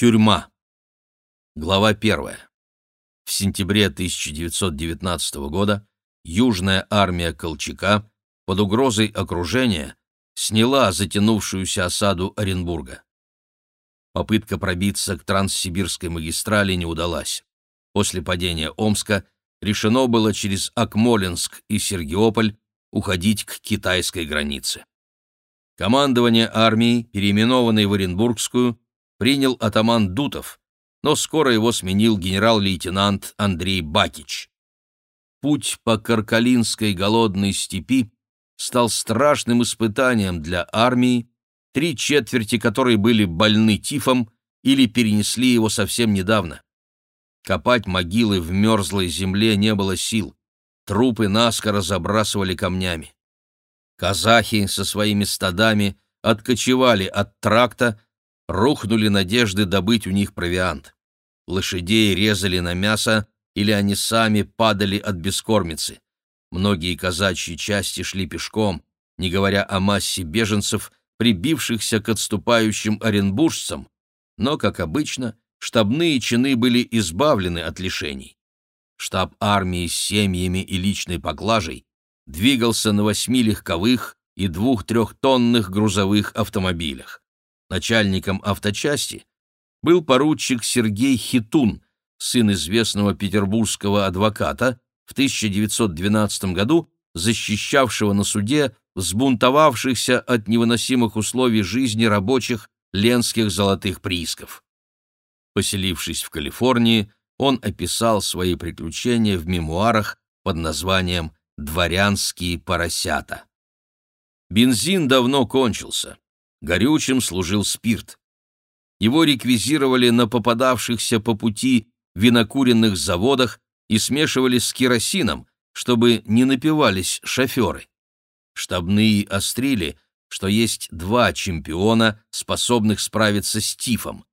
Тюрьма. Глава первая. В сентябре 1919 года Южная армия Колчака под угрозой окружения сняла затянувшуюся осаду Оренбурга. Попытка пробиться к Транссибирской магистрали не удалась. После падения Омска решено было через Акмолинск и Сергиополь уходить к китайской границе. Командование армии, переименованной в Оренбургскую, принял атаман Дутов, но скоро его сменил генерал-лейтенант Андрей Бакич. Путь по Каркалинской голодной степи стал страшным испытанием для армии, три четверти которой были больны тифом или перенесли его совсем недавно. Копать могилы в мерзлой земле не было сил, трупы наскоро забрасывали камнями. Казахи со своими стадами откочевали от тракта, рухнули надежды добыть у них провиант. Лошадей резали на мясо, или они сами падали от бескормицы. Многие казачьи части шли пешком, не говоря о массе беженцев, прибившихся к отступающим оренбуржцам, но, как обычно, штабные чины были избавлены от лишений. Штаб армии с семьями и личной поклажей двигался на восьми легковых и двух трехтонных грузовых автомобилях. Начальником авточасти был поручик Сергей Хитун, сын известного петербургского адвоката, в 1912 году защищавшего на суде взбунтовавшихся от невыносимых условий жизни рабочих ленских золотых приисков. Поселившись в Калифорнии, он описал свои приключения в мемуарах под названием «Дворянские поросята». Бензин давно кончился. Горючим служил спирт. Его реквизировали на попадавшихся по пути винокуренных заводах и смешивали с керосином, чтобы не напивались шоферы. Штабные острили, что есть два чемпиона, способных справиться с тифом.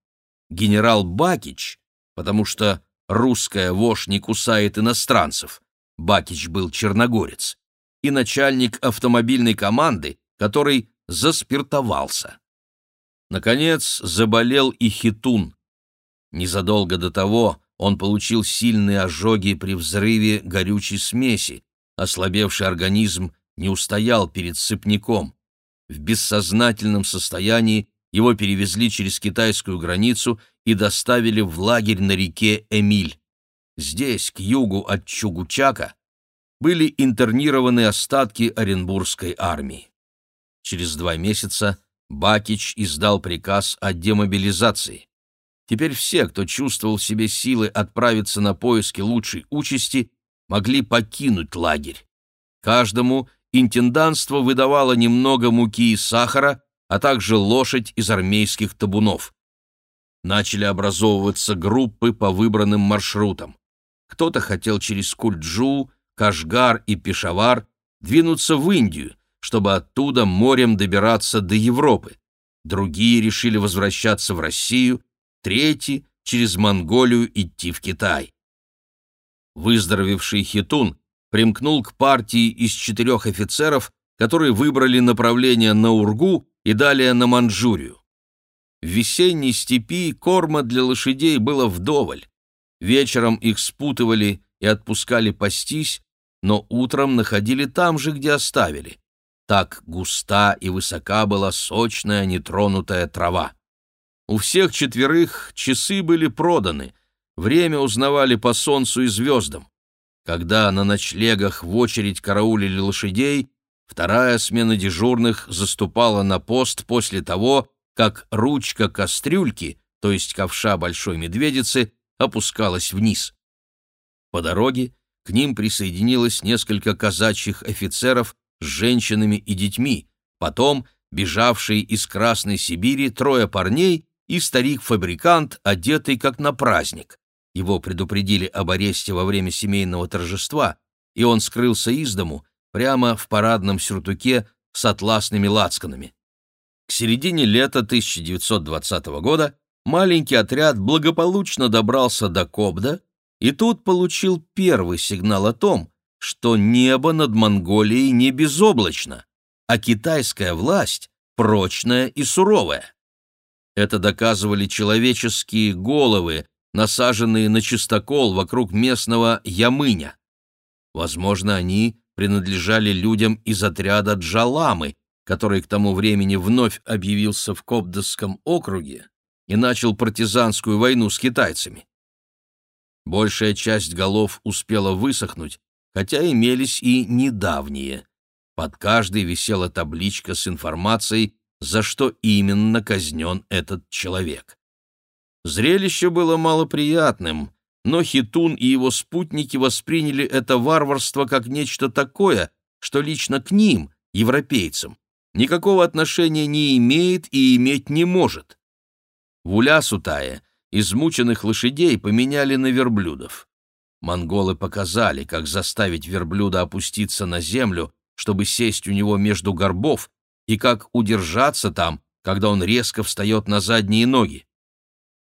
Генерал Бакич, потому что русская вошь не кусает иностранцев, Бакич был черногорец, и начальник автомобильной команды, который заспиртовался. Наконец заболел и Хитун. Незадолго до того он получил сильные ожоги при взрыве горючей смеси, ослабевший организм не устоял перед сыпняком. В бессознательном состоянии его перевезли через китайскую границу и доставили в лагерь на реке Эмиль. Здесь, к югу от Чугучака, были интернированы остатки Оренбургской армии. Через два месяца Бакич издал приказ о демобилизации. Теперь все, кто чувствовал в себе силы отправиться на поиски лучшей участи, могли покинуть лагерь. Каждому интенданство выдавало немного муки и сахара, а также лошадь из армейских табунов. Начали образовываться группы по выбранным маршрутам. Кто-то хотел через Кульджу, Кашгар и Пешавар двинуться в Индию, чтобы оттуда морем добираться до Европы. Другие решили возвращаться в Россию, третий — через Монголию идти в Китай. Выздоровевший Хитун примкнул к партии из четырех офицеров, которые выбрали направление на Ургу и далее на Манчжурию. В весенней степи корма для лошадей было вдоволь. Вечером их спутывали и отпускали пастись, но утром находили там же, где оставили. Так густа и высока была сочная нетронутая трава. У всех четверых часы были проданы, время узнавали по солнцу и звездам. Когда на ночлегах в очередь караулили лошадей, вторая смена дежурных заступала на пост после того, как ручка кастрюльки, то есть ковша большой медведицы, опускалась вниз. По дороге к ним присоединилось несколько казачьих офицеров с женщинами и детьми, потом бежавшие из Красной Сибири трое парней и старик-фабрикант, одетый как на праздник. Его предупредили об аресте во время семейного торжества, и он скрылся из дому прямо в парадном сюртуке с атласными лацканами. К середине лета 1920 года маленький отряд благополучно добрался до Кобда и тут получил первый сигнал о том, что небо над Монголией не безоблачно, а китайская власть прочная и суровая. Это доказывали человеческие головы, насаженные на чистокол вокруг местного Ямыня. Возможно, они принадлежали людям из отряда Джаламы, который к тому времени вновь объявился в Кобдасском округе и начал партизанскую войну с китайцами. Большая часть голов успела высохнуть, хотя имелись и недавние. Под каждой висела табличка с информацией, за что именно казнен этот человек. Зрелище было малоприятным, но Хитун и его спутники восприняли это варварство как нечто такое, что лично к ним, европейцам, никакого отношения не имеет и иметь не может. В Улясутае измученных лошадей поменяли на верблюдов. Монголы показали, как заставить верблюда опуститься на землю, чтобы сесть у него между горбов, и как удержаться там, когда он резко встает на задние ноги.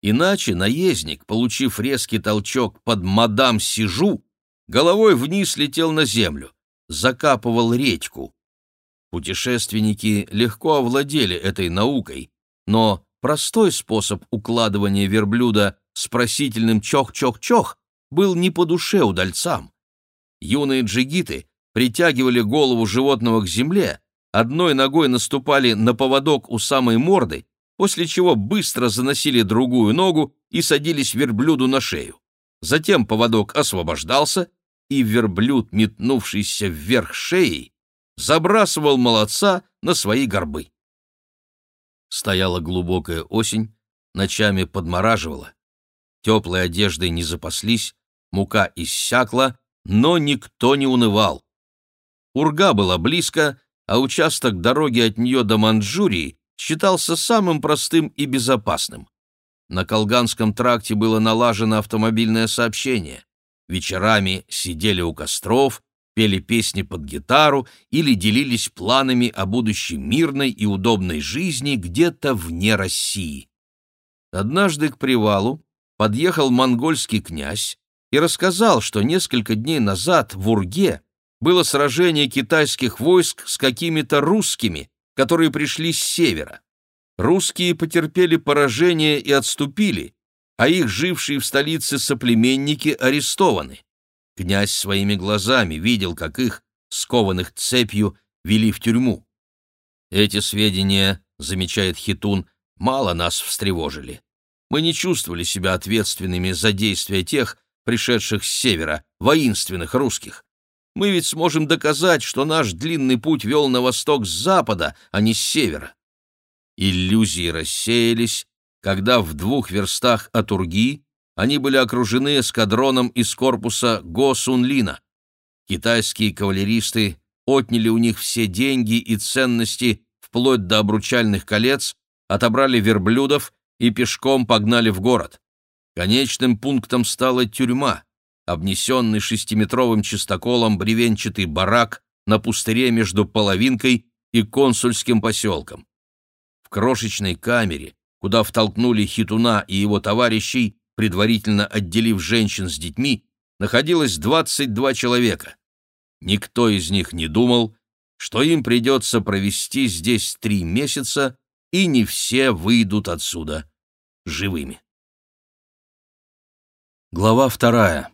Иначе наездник, получив резкий толчок под мадам Сижу, головой вниз летел на землю, закапывал редьку. Путешественники легко овладели этой наукой, но простой способ укладывания верблюда с просительным чох-чох-чох был не по душе удальцам. Юные джигиты притягивали голову животного к земле, одной ногой наступали на поводок у самой морды, после чего быстро заносили другую ногу и садились верблюду на шею. Затем поводок освобождался, и верблюд, метнувшийся вверх шеей, забрасывал молодца на свои горбы. Стояла глубокая осень, ночами подмораживала. Теплой одеждой не запаслись, мука иссякла, но никто не унывал. Урга была близко, а участок дороги от нее до Манчжурии считался самым простым и безопасным. На Колганском тракте было налажено автомобильное сообщение. Вечерами сидели у костров, пели песни под гитару или делились планами о будущей мирной и удобной жизни где-то вне России. Однажды к привалу подъехал монгольский князь и рассказал, что несколько дней назад в Урге было сражение китайских войск с какими-то русскими, которые пришли с севера. Русские потерпели поражение и отступили, а их жившие в столице соплеменники арестованы. Князь своими глазами видел, как их, скованных цепью, вели в тюрьму. Эти сведения, замечает Хитун, мало нас встревожили. Мы не чувствовали себя ответственными за действия тех, пришедших с севера, воинственных русских. Мы ведь сможем доказать, что наш длинный путь вел на восток с запада, а не с севера. Иллюзии рассеялись, когда в двух верстах от Урги они были окружены эскадроном из корпуса Го Сунлина. Китайские кавалеристы отняли у них все деньги и ценности вплоть до обручальных колец, отобрали верблюдов и пешком погнали в город. Конечным пунктом стала тюрьма, обнесенный шестиметровым чистоколом бревенчатый барак на пустыре между половинкой и консульским поселком. В крошечной камере, куда втолкнули Хитуна и его товарищей, предварительно отделив женщин с детьми, находилось 22 человека. Никто из них не думал, что им придется провести здесь три месяца, и не все выйдут отсюда живыми. Глава вторая.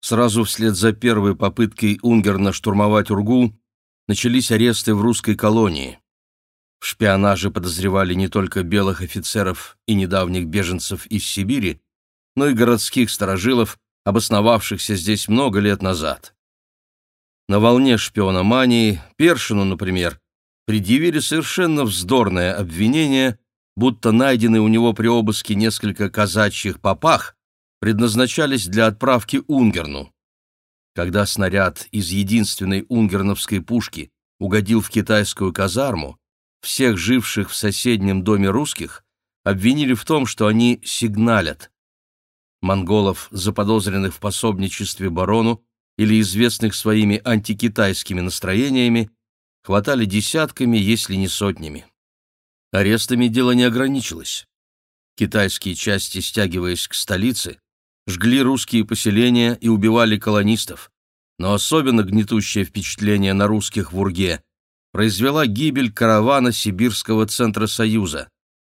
Сразу вслед за первой попыткой Унгерна штурмовать Ургу начались аресты в русской колонии. В шпионаже подозревали не только белых офицеров и недавних беженцев из Сибири, но и городских сторожилов, обосновавшихся здесь много лет назад. На волне шпиономании Першину, например, предъявили совершенно вздорное обвинение, будто найдены у него при обыске несколько казачьих попах предназначались для отправки Унгерну. Когда снаряд из единственной унгерновской пушки угодил в китайскую казарму, всех живших в соседнем доме русских обвинили в том, что они сигналят. Монголов, заподозренных в пособничестве барону или известных своими антикитайскими настроениями, хватали десятками, если не сотнями. Арестами дело не ограничилось. Китайские части, стягиваясь к столице, жгли русские поселения и убивали колонистов. Но особенно гнетущее впечатление на русских в Урге произвела гибель каравана Сибирского Центра Союза.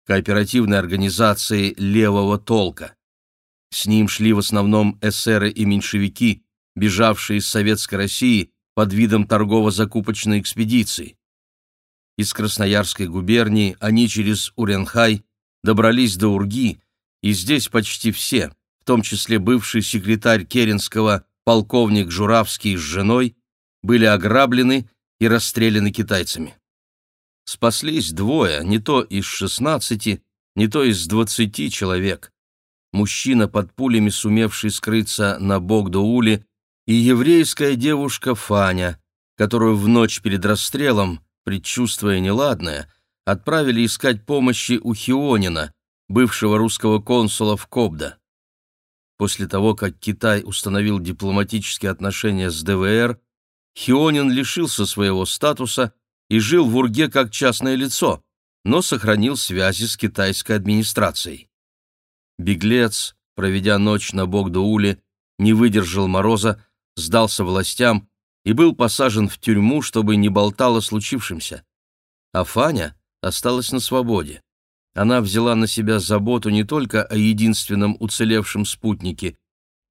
кооперативной организации левого толка. С ним шли в основном эсеры и меньшевики, бежавшие из Советской России под видом торгово-закупочной экспедиции. Из Красноярской губернии они через Уренхай добрались до Урги, и здесь почти все, в том числе бывший секретарь Керенского полковник Журавский с женой, были ограблены и расстреляны китайцами. Спаслись двое, не то из шестнадцати, не то из двадцати человек. Мужчина, под пулями сумевший скрыться на Богдоуле, и еврейская девушка Фаня, которую в ночь перед расстрелом, предчувствуя неладное, отправили искать помощи у Хионина, бывшего русского консула в Кобда. После того, как Китай установил дипломатические отношения с ДВР, Хионин лишился своего статуса и жил в Урге как частное лицо, но сохранил связи с китайской администрацией. Беглец, проведя ночь на Богдоуле, не выдержал мороза, сдался властям и был посажен в тюрьму, чтобы не болтал о случившемся. А Фаня осталась на свободе. Она взяла на себя заботу не только о единственном уцелевшем спутнике,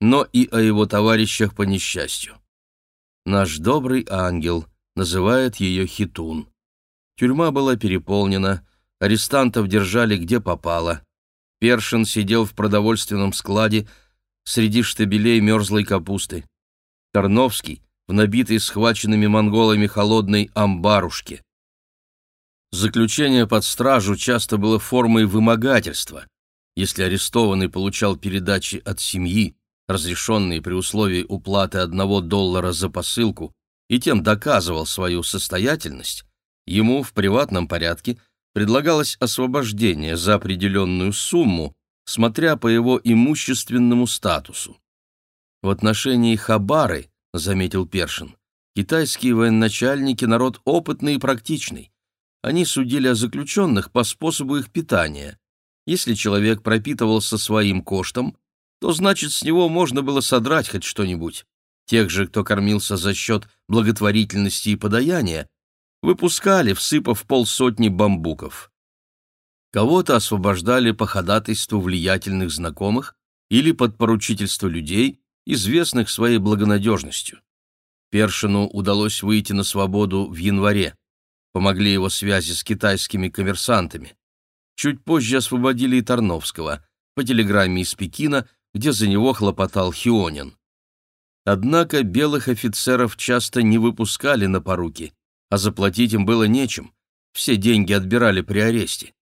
но и о его товарищах по несчастью. Наш добрый ангел называет ее Хитун. Тюрьма была переполнена, арестантов держали где попало. Першин сидел в продовольственном складе среди штабелей мерзлой капусты. Тарновский в набитой схваченными монголами холодной амбарушке. Заключение под стражу часто было формой вымогательства. Если арестованный получал передачи от семьи, разрешенные при условии уплаты одного доллара за посылку, и тем доказывал свою состоятельность, ему в приватном порядке предлагалось освобождение за определенную сумму, смотря по его имущественному статусу. В отношении Хабары, заметил Першин, китайские военачальники народ опытный и практичный. Они судили о заключенных по способу их питания. Если человек пропитывался своим коштом, то значит с него можно было содрать хоть что-нибудь. Тех же, кто кормился за счет благотворительности и подаяния, выпускали, всыпав полсотни бамбуков. Кого-то освобождали по ходатайству влиятельных знакомых или под поручительство людей, известных своей благонадежностью. Першину удалось выйти на свободу в январе. Помогли его связи с китайскими коммерсантами. Чуть позже освободили и Тарновского, по телеграмме из Пекина, где за него хлопотал Хионин. Однако белых офицеров часто не выпускали на поруки, а заплатить им было нечем, все деньги отбирали при аресте.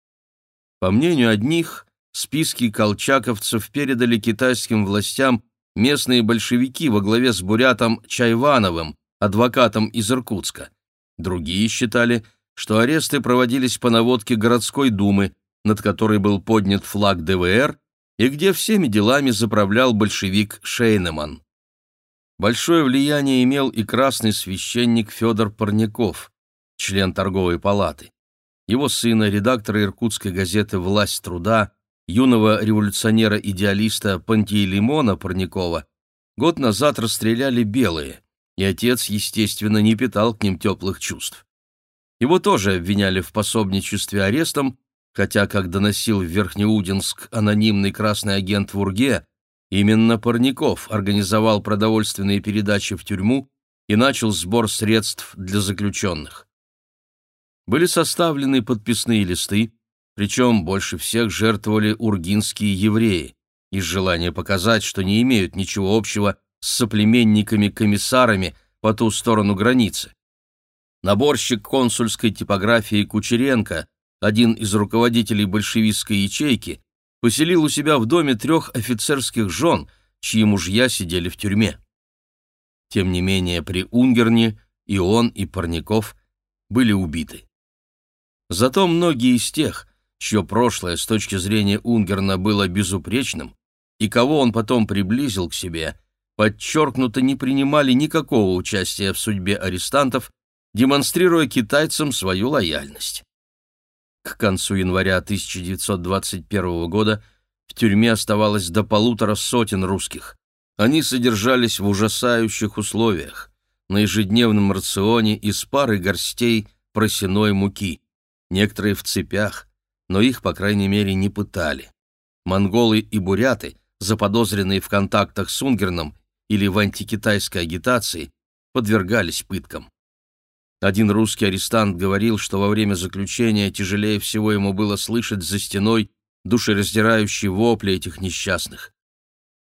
По мнению одних, списки колчаковцев передали китайским властям местные большевики во главе с бурятом Чайвановым, адвокатом из Иркутска. Другие считали, что аресты проводились по наводке городской думы, над которой был поднят флаг ДВР и где всеми делами заправлял большевик Шейнеман. Большое влияние имел и красный священник Федор Парняков, член торговой палаты. Его сына, редактора иркутской газеты «Власть труда», юного революционера-идеалиста Пантелеймона Парнякова, год назад расстреляли белые, и отец, естественно, не питал к ним теплых чувств. Его тоже обвиняли в пособничестве арестом, хотя, как доносил в Верхнеудинск анонимный красный агент в Урге, именно Парников организовал продовольственные передачи в тюрьму и начал сбор средств для заключенных. Были составлены подписные листы, причем больше всех жертвовали ургинские евреи, из желания показать, что не имеют ничего общего с соплеменниками-комиссарами по ту сторону границы. Наборщик консульской типографии Кучеренко один из руководителей большевистской ячейки, поселил у себя в доме трех офицерских жен, чьи мужья сидели в тюрьме. Тем не менее, при Унгерне и он, и Парников были убиты. Зато многие из тех, чье прошлое с точки зрения Унгерна было безупречным, и кого он потом приблизил к себе, подчеркнуто не принимали никакого участия в судьбе арестантов, демонстрируя китайцам свою лояльность. К концу января 1921 года в тюрьме оставалось до полутора сотен русских. Они содержались в ужасающих условиях, на ежедневном рационе из пары горстей просеной муки, некоторые в цепях, но их, по крайней мере, не пытали. Монголы и буряты, заподозренные в контактах с Унгерном или в антикитайской агитации, подвергались пыткам. Один русский арестант говорил, что во время заключения тяжелее всего ему было слышать за стеной душераздирающие вопли этих несчастных.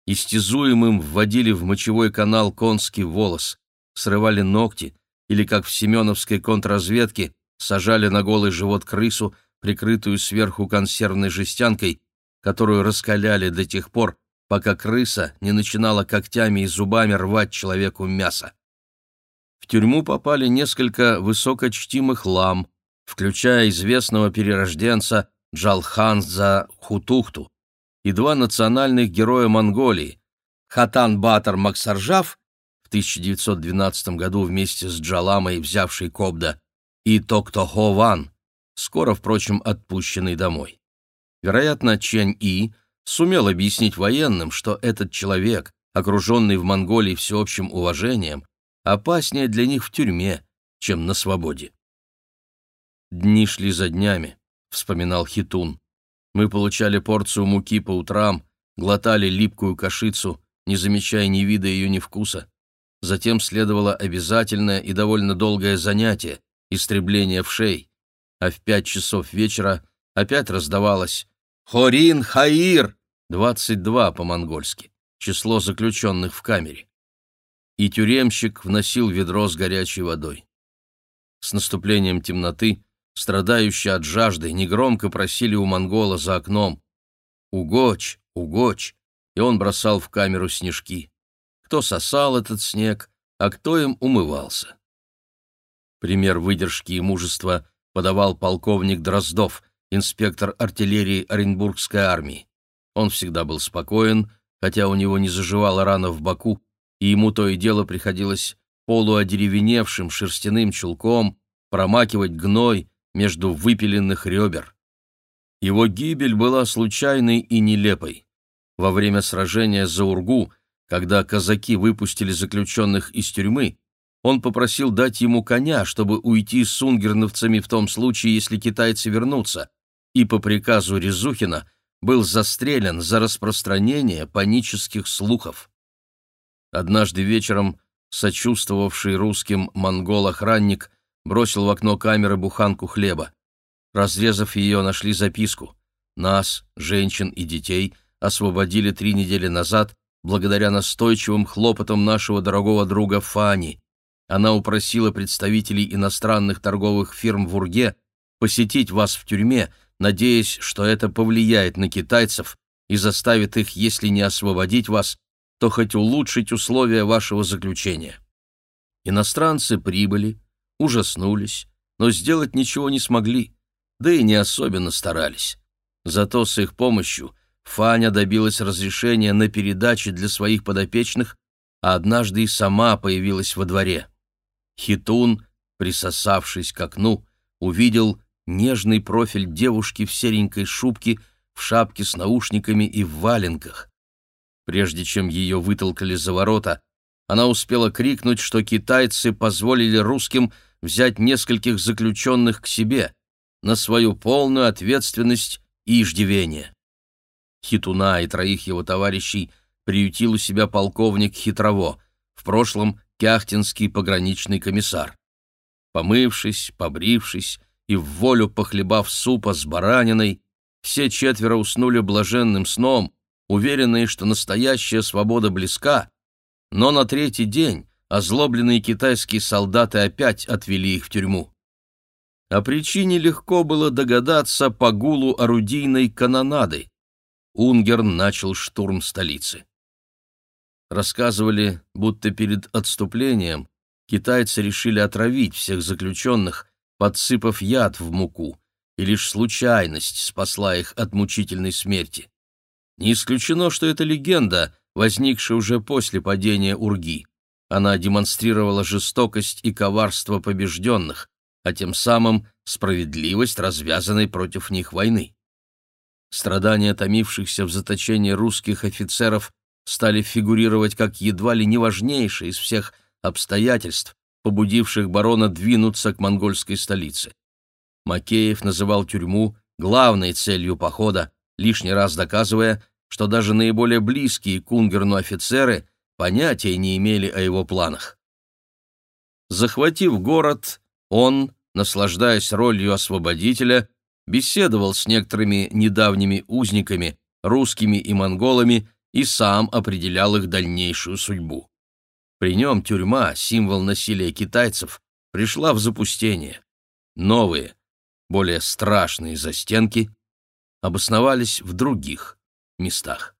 Истязуемым вводили в мочевой канал конский волос, срывали ногти или, как в семеновской контрразведке, сажали на голый живот крысу, прикрытую сверху консервной жестянкой, которую раскаляли до тех пор, пока крыса не начинала когтями и зубами рвать человеку мясо. В тюрьму попали несколько высокочтимых лам, включая известного перерожденца Джалханза Хутухту, и два национальных героя Монголии – Хатан Батар Максаржав, в 1912 году вместе с Джаламой, взявший Кобда, и Токтохо Ван, скоро, впрочем, отпущенный домой. Вероятно, Чэнь И сумел объяснить военным, что этот человек, окруженный в Монголии всеобщим уважением, опаснее для них в тюрьме, чем на свободе. «Дни шли за днями», — вспоминал Хитун. Мы получали порцию муки по утрам, глотали липкую кашицу, не замечая ни вида ее, ни вкуса. Затем следовало обязательное и довольно долгое занятие — истребление вшей, а в пять часов вечера опять раздавалось «Хорин Хаир!» Двадцать два по-монгольски, число заключенных в камере. И тюремщик вносил ведро с горячей водой. С наступлением темноты страдающие от жажды, негромко просили у монгола за окном «Угочь, угочь!» и он бросал в камеру снежки. Кто сосал этот снег, а кто им умывался. Пример выдержки и мужества подавал полковник Дроздов, инспектор артиллерии Оренбургской армии. Он всегда был спокоен, хотя у него не заживала рана в боку, и ему то и дело приходилось полуодеревеневшим шерстяным чулком промакивать гной между выпиленных ребер. Его гибель была случайной и нелепой. Во время сражения за Ургу, когда казаки выпустили заключенных из тюрьмы, он попросил дать ему коня, чтобы уйти с сунгерновцами в том случае, если китайцы вернутся, и по приказу Резухина был застрелен за распространение панических слухов. Однажды вечером сочувствовавший русским монгол-охранник бросил в окно камеры буханку хлеба. Разрезав ее, нашли записку. Нас, женщин и детей, освободили три недели назад благодаря настойчивым хлопотам нашего дорогого друга Фани. Она упросила представителей иностранных торговых фирм в Урге посетить вас в тюрьме, надеясь, что это повлияет на китайцев и заставит их, если не освободить вас, то хоть улучшить условия вашего заключения. Иностранцы прибыли, ужаснулись, но сделать ничего не смогли, да и не особенно старались. Зато с их помощью Фаня добилась разрешения на передачи для своих подопечных, а однажды и сама появилась во дворе. Хитун, присосавшись к окну, увидел нежный профиль девушки в серенькой шубке, в шапке с наушниками и в валенках. Прежде чем ее вытолкали за ворота, она успела крикнуть, что китайцы позволили русским взять нескольких заключенных к себе, на свою полную ответственность и иждивение. Хитуна и троих его товарищей приютил у себя полковник Хитрово, в прошлом кяхтинский пограничный комиссар. Помывшись, побрившись и в волю похлебав супа с бараниной, все четверо уснули блаженным сном, уверенные, что настоящая свобода близка, но на третий день озлобленные китайские солдаты опять отвели их в тюрьму. О причине легко было догадаться по гулу орудийной канонады. Унгерн начал штурм столицы. Рассказывали, будто перед отступлением китайцы решили отравить всех заключенных, подсыпав яд в муку, и лишь случайность спасла их от мучительной смерти. Не исключено, что это легенда, возникшая уже после падения Урги. Она демонстрировала жестокость и коварство побежденных, а тем самым справедливость развязанной против них войны. Страдания томившихся в заточении русских офицеров стали фигурировать как едва ли не важнейшие из всех обстоятельств, побудивших барона двинуться к монгольской столице. Макеев называл тюрьму главной целью похода, лишний раз доказывая, что даже наиболее близкие к Унгерну офицеры понятия не имели о его планах. Захватив город, он, наслаждаясь ролью освободителя, беседовал с некоторыми недавними узниками, русскими и монголами, и сам определял их дальнейшую судьбу. При нем тюрьма, символ насилия китайцев, пришла в запустение. Новые, более страшные застенки обосновались в других местах.